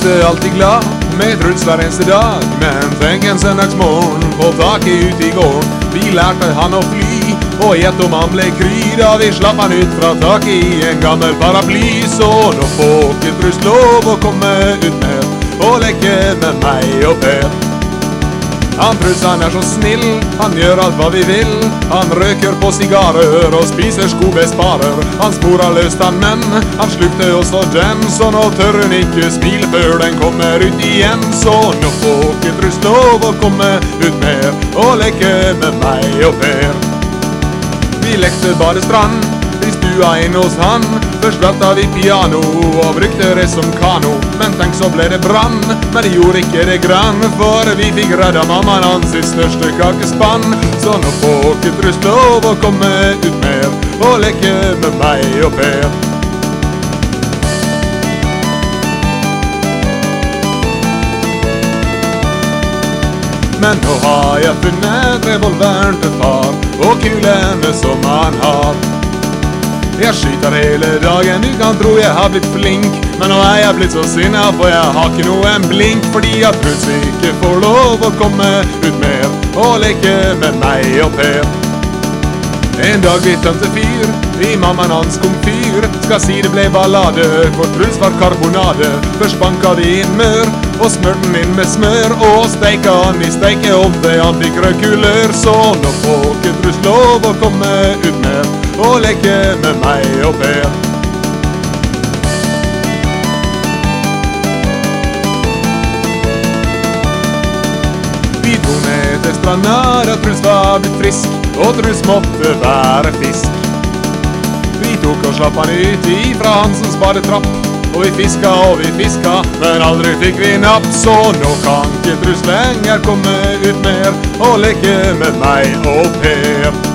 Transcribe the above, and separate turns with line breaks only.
lekte alltid glad med Truls hver eneste dag. Men tenk en søndagsmorgen på taket ute i gården. Vi lærte han å fly, og gjett om han ble kry da vi slapp han ut fra taket i en gammel paraply. Så nå får ikke Truls lov å komme ut mer og leke med meg og Per. Han Truls han er så snill, han gjør alt hva vi vil. Han røker på sigarer og spiser skobesparer. Han sporer løst han menn, han slukte også dem. Så nå tør hun ikke smile før den kommer ut igjen. Så nå får ikke Truls lov å komme ut mer og leke med meg og Per. Vi lekte badestrand, vi stua inn hos han. Først velta vi piano og brukte det som kano. Men tenk så ble det brann, men det gjorde ikke det grann. For vi fikk redda mammaen hans sitt største kakespann. Så nå får ikke Truls lov å komme ut mer og leke med meg og Per. Men nå har jeg funnet revolveren til far, og kulene som han har. Jeg skyter hele dagen, du kan tro jeg har blitt flink. Men nå er jeg blitt så sinna, for jeg har ikke noen blink. Fordi at plutselig ikke får lov å komme ut mer og leke med meg og Per. En dag vi tømte fyr i mammaen hans komfyr. Skal si det ble ballade, for Truls var karbonade. Først banka de inn mør, og smurte den inn med smør. Og steika han i steikeovne, han fikk rødkuler. Så nå får ikke Truls lov å komme ut mer og leke med meg og Per. Vi dro ned til stranda da Truls var blitt frisk, og Truls måtte være fisk. Vi tok og slapp han ut ifra Hansens badetrapp. Og vi fiska og vi fiska, men aldri fikk vi napp. Så nå kan ikke Truls lenger komme ut mer og leke med meg og Per.